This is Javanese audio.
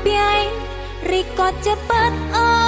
piai Riko cepet oh.